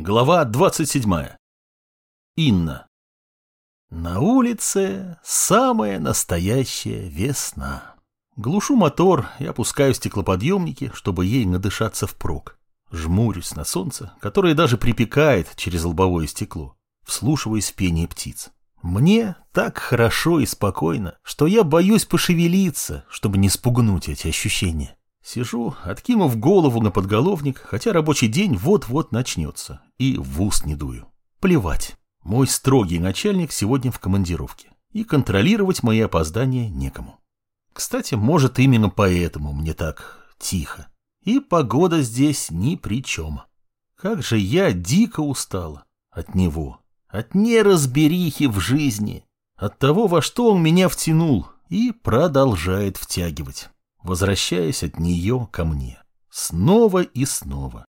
Глава 27. Инна. На улице самая настоящая весна. Глушу мотор и опускаю стеклоподъемники, чтобы ей надышаться впрок. Жмурюсь на солнце, которое даже припекает через лобовое стекло, вслушиваясь в пение птиц. Мне так хорошо и спокойно, что я боюсь пошевелиться, чтобы не спугнуть эти ощущения. Сижу, откинув голову на подголовник, хотя рабочий день вот-вот начнется, и в ус не дую. Плевать. Мой строгий начальник сегодня в командировке, и контролировать мои опоздания некому. Кстати, может, именно поэтому мне так тихо. И погода здесь ни при чем. Как же я дико устала от него, от неразберихи в жизни, от того, во что он меня втянул и продолжает втягивать возвращаясь от нее ко мне. Снова и снова.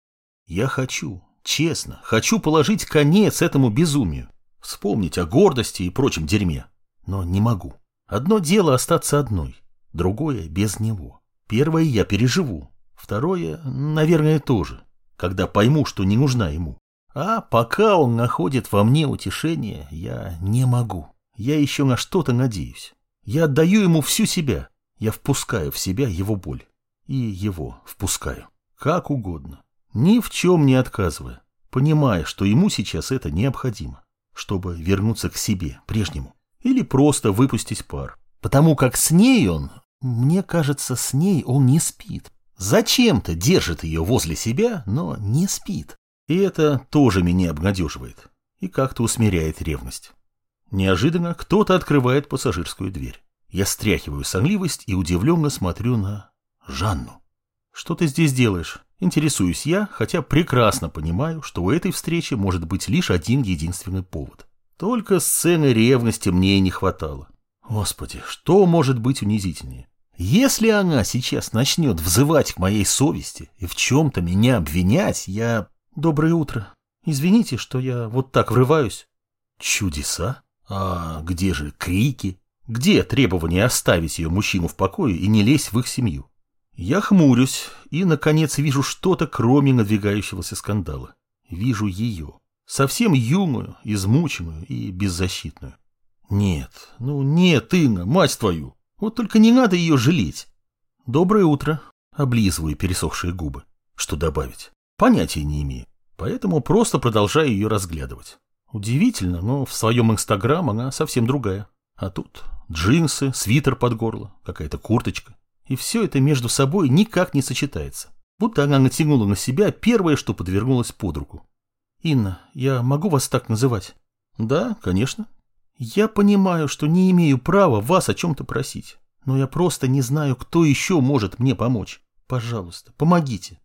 Я хочу, честно, хочу положить конец этому безумию, вспомнить о гордости и прочем дерьме. Но не могу. Одно дело остаться одной, другое без него. Первое я переживу, второе, наверное, тоже, когда пойму, что не нужна ему. А пока он находит во мне утешение, я не могу. Я еще на что-то надеюсь. Я отдаю ему всю себя, я впускаю в себя его боль. И его впускаю. Как угодно. Ни в чем не отказывая. Понимая, что ему сейчас это необходимо. Чтобы вернуться к себе, прежнему. Или просто выпустить пар. Потому как с ней он... Мне кажется, с ней он не спит. Зачем-то держит ее возле себя, но не спит. И это тоже меня обнадеживает. И как-то усмиряет ревность. Неожиданно кто-то открывает пассажирскую дверь. Я стряхиваю сонливость и удивленно смотрю на Жанну. «Что ты здесь делаешь?» Интересуюсь я, хотя прекрасно понимаю, что у этой встречи может быть лишь один единственный повод. Только сцены ревности мне и не хватало. Господи, что может быть унизительнее? Если она сейчас начнет взывать к моей совести и в чем-то меня обвинять, я... Доброе утро. Извините, что я вот так врываюсь. Чудеса? А где же крики, где требование оставить ее мужчину в покое и не лезть в их семью? Я хмурюсь и, наконец, вижу что-то, кроме надвигающегося скандала. Вижу ее. Совсем юную, измученную и беззащитную. Нет, ну нет, Инна, мать твою. Вот только не надо ее жалеть. Доброе утро. Облизываю пересохшие губы. Что добавить? Понятия не имею. Поэтому просто продолжаю ее разглядывать. Удивительно, но в своем инстаграм она совсем другая. А тут Джинсы, свитер под горло, какая-то курточка. И все это между собой никак не сочетается. Будто она натянула на себя первое, что подвернулось под руку. «Инна, я могу вас так называть?» «Да, конечно». «Я понимаю, что не имею права вас о чем-то просить, но я просто не знаю, кто еще может мне помочь. Пожалуйста, помогите».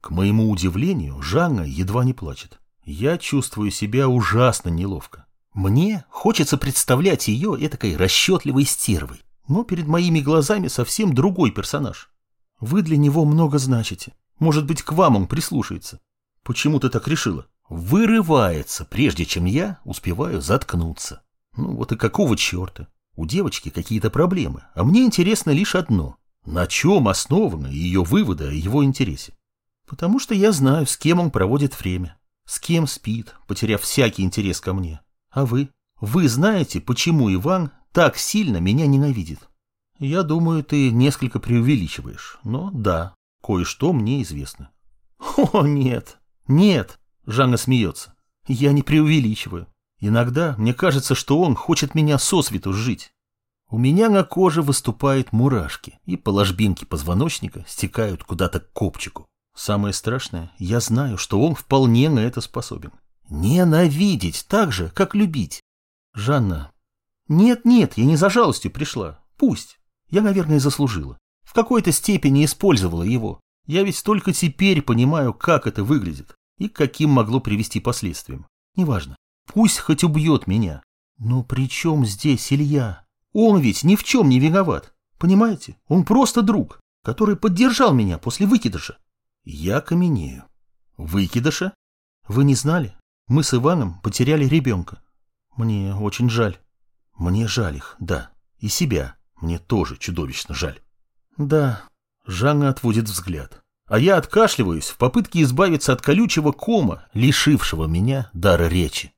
К моему удивлению, Жанна едва не плачет. Я чувствую себя ужасно неловко. Мне хочется представлять ее этакой расчетливой стервой, но перед моими глазами совсем другой персонаж. Вы для него много значите. Может быть, к вам он прислушается. Почему ты так решила? Вырывается, прежде чем я успеваю заткнуться. Ну вот и какого черта? У девочки какие-то проблемы, а мне интересно лишь одно. На чем основаны ее выводы о его интересе? Потому что я знаю, с кем он проводит время, с кем спит, потеряв всякий интерес ко мне. А вы? Вы знаете, почему Иван так сильно меня ненавидит? Я думаю, ты несколько преувеличиваешь, но да, кое-что мне известно. О, нет, нет, Жанна смеется. Я не преувеличиваю. Иногда мне кажется, что он хочет меня сосвету жить. У меня на коже выступают мурашки, и по ложбинке позвоночника стекают куда-то к копчику. Самое страшное, я знаю, что он вполне на это способен. Ненавидеть так же, как любить. Жанна. Нет-нет, я не за жалостью пришла. Пусть. Я, наверное, заслужила. В какой-то степени использовала его. Я ведь только теперь понимаю, как это выглядит и к каким могло привести последствиям. Неважно. Пусть хоть убьет меня. Но при чем здесь Илья? Он ведь ни в чем не виноват. Понимаете? Он просто друг, который поддержал меня после выкидыша. Я каменею. Выкидыша? Вы не знали? Мы с Иваном потеряли ребенка. Мне очень жаль. Мне жаль их, да. И себя. Мне тоже чудовищно жаль. Да. Жанна отводит взгляд. а я откашливаюсь в попытке избавиться от колючего кома, лишившего меня дара речи.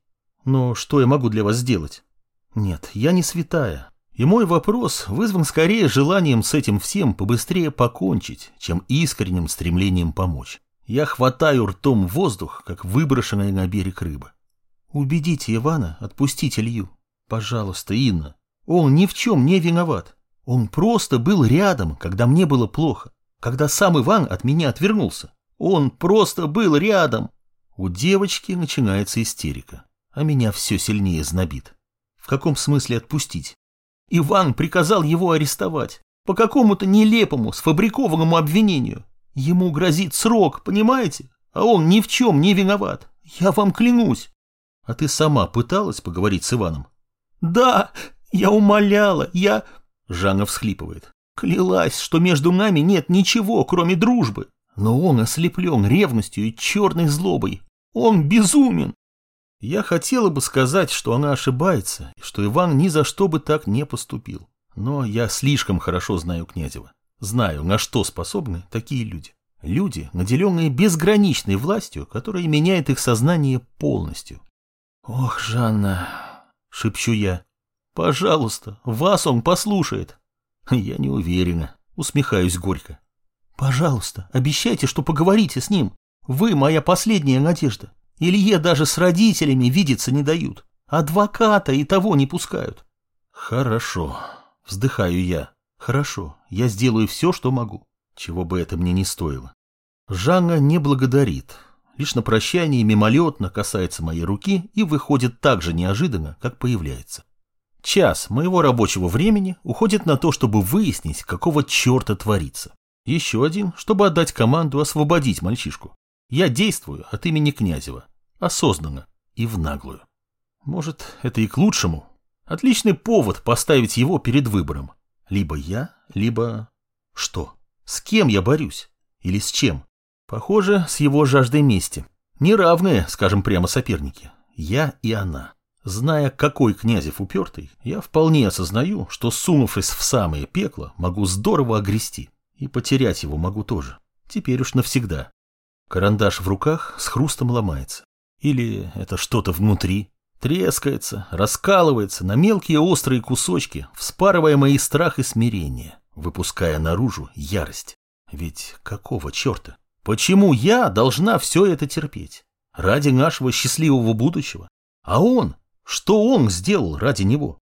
Но что я могу для вас сделать? Нет, я не святая. И мой вопрос вызван скорее желанием с этим всем побыстрее покончить, чем искренним стремлением помочь. Я хватаю ртом воздух, как выброшенная на берег рыба. Убедите Ивана отпустить Илью. Пожалуйста, Инна. Он ни в чем не виноват. Он просто был рядом, когда мне было плохо. Когда сам Иван от меня отвернулся. Он просто был рядом. У девочки начинается истерика, а меня все сильнее знобит. В каком смысле отпустить? Иван приказал его арестовать. По какому-то нелепому, сфабрикованному обвинению. Ему грозит срок, понимаете? А он ни в чем не виноват. Я вам клянусь. А ты сама пыталась поговорить с Иваном? Да, я умоляла, я... Жанна всхлипывает. Клялась, что между нами нет ничего, кроме дружбы. Но он ослеплен ревностью и черной злобой. Он безумен. Я хотела бы сказать, что она ошибается, и что Иван ни за что бы так не поступил. Но я слишком хорошо знаю Князева. Знаю, на что способны такие люди. Люди, наделенные безграничной властью, которая меняет их сознание полностью. «Ох, Жанна!» — шепчу я. «Пожалуйста, вас он послушает!» Я не уверена, усмехаюсь горько. «Пожалуйста, обещайте, что поговорите с ним. Вы моя последняя надежда. Илье даже с родителями видеться не дают. Адвоката и того не пускают». «Хорошо», — вздыхаю я. Хорошо, я сделаю все, что могу, чего бы это мне не стоило. Жанна не благодарит, лишь на прощание мимолетно касается моей руки и выходит так же неожиданно, как появляется. Час моего рабочего времени уходит на то, чтобы выяснить, какого черта творится. Еще один, чтобы отдать команду освободить мальчишку. Я действую от имени Князева, осознанно и в наглую. Может, это и к лучшему. Отличный повод поставить его перед выбором. Либо я, либо... Что? С кем я борюсь? Или с чем? Похоже, с его жаждой мести. Неравные, скажем прямо, соперники. Я и она. Зная, какой Князев упертый, я вполне осознаю, что, сунувшись в самое пекло, могу здорово огрести. И потерять его могу тоже. Теперь уж навсегда. Карандаш в руках с хрустом ломается. Или это что-то внутри, Трескается, раскалывается на мелкие острые кусочки, вспарывая мои страх и смирение, выпуская наружу ярость. Ведь какого черта? Почему я должна все это терпеть? Ради нашего счастливого будущего? А он? Что он сделал ради него?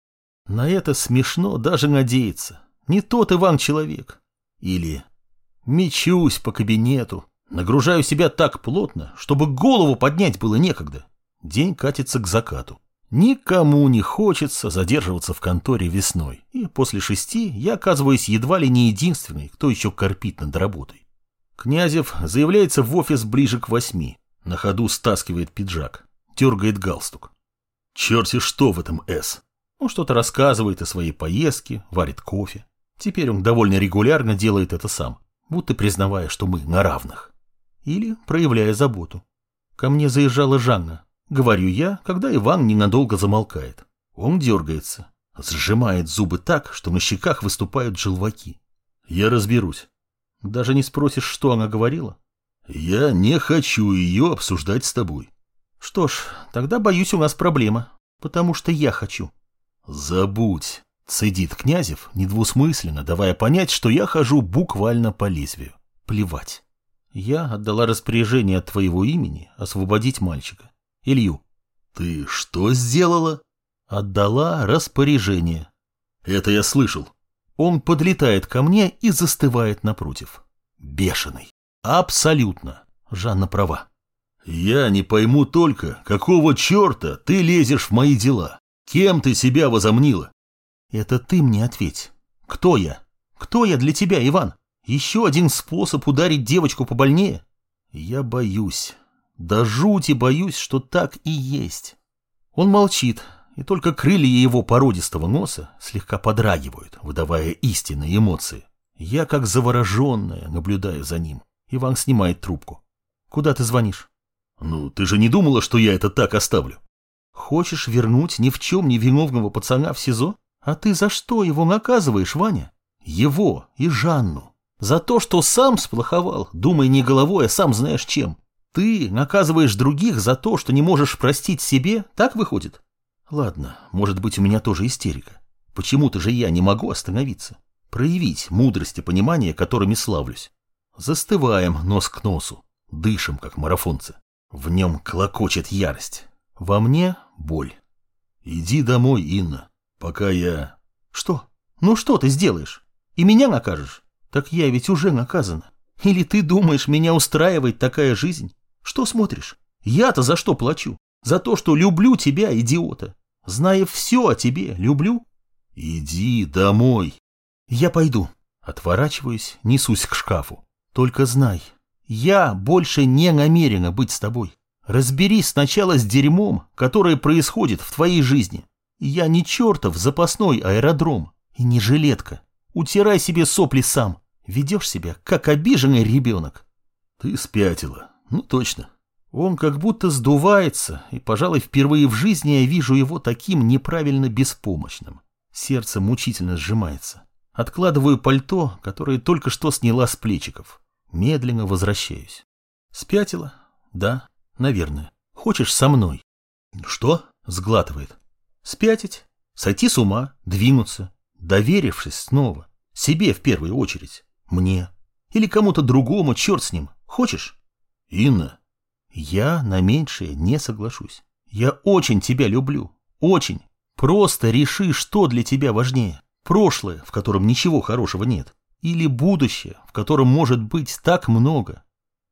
На это смешно даже надеяться. Не тот Иван человек. Или мечусь по кабинету, нагружаю себя так плотно, чтобы голову поднять было некогда. День катится к закату. Никому не хочется задерживаться в конторе весной, и после шести я оказываюсь едва ли не единственный, кто еще корпит над работой. Князев заявляется в офис ближе к восьми, на ходу стаскивает пиджак, дергает галстук. Черти что в этом «С». Он что-то рассказывает о своей поездке, варит кофе. Теперь он довольно регулярно делает это сам, будто признавая, что мы на равных. Или проявляя заботу. Ко мне заезжала Жанна, Говорю я, когда Иван ненадолго замолкает. Он дергается, сжимает зубы так, что на щеках выступают желваки. Я разберусь. Даже не спросишь, что она говорила? Я не хочу ее обсуждать с тобой. Что ж, тогда, боюсь, у нас проблема, потому что я хочу. Забудь, цедит Князев, недвусмысленно, давая понять, что я хожу буквально по лезвию. Плевать. Я отдала распоряжение от твоего имени освободить мальчика. Илью. «Ты что сделала?» «Отдала распоряжение». «Это я слышал». Он подлетает ко мне и застывает напротив. Бешеный. Абсолютно. Жанна права. «Я не пойму только, какого черта ты лезешь в мои дела? Кем ты себя возомнила?» «Это ты мне ответь. Кто я? Кто я для тебя, Иван? Еще один способ ударить девочку побольнее?» «Я боюсь. Да жути боюсь, что так и есть. Он молчит, и только крылья его породистого носа слегка подрагивают, выдавая истинные эмоции. Я, как завороженная, наблюдаю за ним. Иван снимает трубку. «Куда ты звонишь?» «Ну, ты же не думала, что я это так оставлю?» «Хочешь вернуть ни в чем не виновного пацана в СИЗО? А ты за что его наказываешь, Ваня? Его и Жанну. За то, что сам сплоховал, думай не головой, а сам знаешь чем. Ты наказываешь других за то, что не можешь простить себе, так выходит? Ладно, может быть, у меня тоже истерика. Почему-то же я не могу остановиться. Проявить мудрость и понимание, которыми славлюсь. Застываем нос к носу, дышим, как марафонцы. В нем клокочет ярость. Во мне боль. Иди домой, Инна, пока я... Что? Ну что ты сделаешь? И меня накажешь? Так я ведь уже наказана. Или ты думаешь, меня устраивает такая жизнь? Что смотришь? Я-то за что плачу? За то, что люблю тебя, идиота. Зная все о тебе, люблю? Иди домой. Я пойду. Отворачиваюсь, несусь к шкафу. Только знай, я больше не намерена быть с тобой. Разберись сначала с дерьмом, которое происходит в твоей жизни. Я не чертов запасной аэродром и не жилетка. Утирай себе сопли сам. Ведешь себя, как обиженный ребенок. Ты спятила. Ну, точно. Он как будто сдувается, и, пожалуй, впервые в жизни я вижу его таким неправильно беспомощным. Сердце мучительно сжимается. Откладываю пальто, которое только что сняла с плечиков. Медленно возвращаюсь. Спятила? Да, наверное. Хочешь со мной? Что? Сглатывает. Спятить? Сойти с ума? Двинуться? Доверившись снова? Себе в первую очередь? Мне? Или кому-то другому, черт с ним? Хочешь? Инна. Я на меньшее не соглашусь. Я очень тебя люблю. Очень. Просто реши, что для тебя важнее. Прошлое, в котором ничего хорошего нет. Или будущее, в котором может быть так много?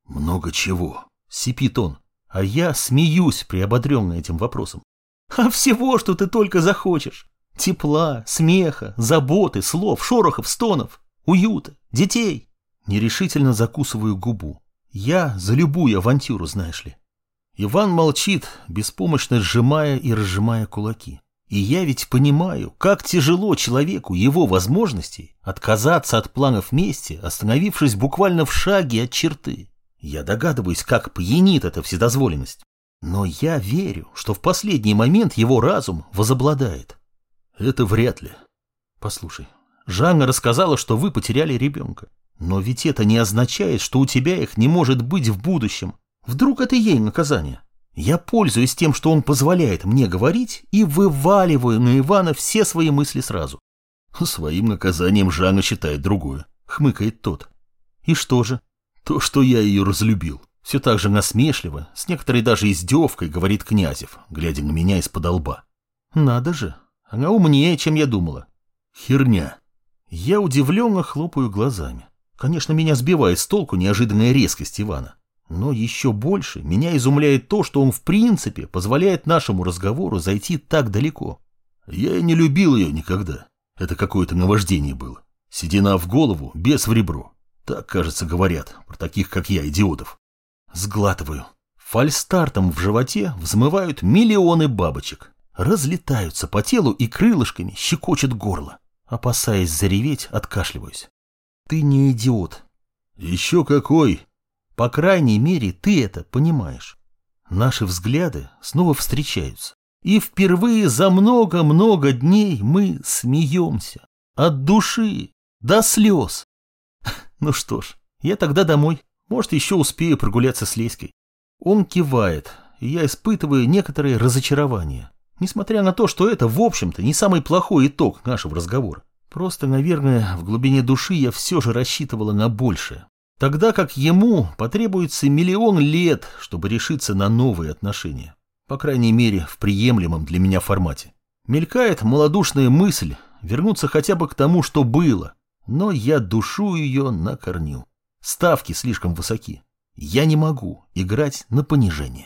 Много чего? Сипит он. А я смеюсь, приободренный этим вопросом. А всего, что ты только захочешь. Тепла, смеха, заботы, слов, шорохов, стонов, уюта, детей. Нерешительно закусываю губу. Я за любую авантюру, знаешь ли. Иван молчит, беспомощно сжимая и разжимая кулаки. И я ведь понимаю, как тяжело человеку его возможностей отказаться от планов мести, остановившись буквально в шаге от черты. Я догадываюсь, как пьянит эта вседозволенность. Но я верю, что в последний момент его разум возобладает. Это вряд ли. Послушай, Жанна рассказала, что вы потеряли ребенка. Но ведь это не означает, что у тебя их не может быть в будущем. Вдруг это ей наказание? Я пользуюсь тем, что он позволяет мне говорить, и вываливаю на Ивана все свои мысли сразу. Своим наказанием Жанна считает другое, хмыкает тот. И что же? То, что я ее разлюбил. Все так же насмешливо, с некоторой даже издевкой, говорит Князев, глядя на меня из-под лба. Надо же, она умнее, чем я думала. Херня. Я удивленно хлопаю глазами. Конечно, меня сбивает с толку неожиданная резкость Ивана. Но еще больше меня изумляет то, что он в принципе позволяет нашему разговору зайти так далеко. Я и не любил ее никогда. Это какое-то наваждение было. Седина в голову, без в ребро. Так, кажется, говорят про таких, как я, идиотов. Сглатываю. Фальстартом в животе взмывают миллионы бабочек. Разлетаются по телу и крылышками щекочет горло. Опасаясь зареветь, откашливаюсь. Ты не идиот. Еще какой, по крайней мере, ты это понимаешь. Наши взгляды снова встречаются. И впервые за много-много дней мы смеемся. От души, до слез. Ну что ж, я тогда домой. Может, еще успею прогуляться с Леськой. Он кивает, и я испытываю некоторое разочарование. Несмотря на то, что это, в общем-то, не самый плохой итог нашего разговора. Просто, наверное, в глубине души я все же рассчитывала на большее. Тогда как ему потребуется миллион лет, чтобы решиться на новые отношения. По крайней мере, в приемлемом для меня формате. Мелькает малодушная мысль вернуться хотя бы к тому, что было, но я душу ее на корню. Ставки слишком высоки. Я не могу играть на понижение.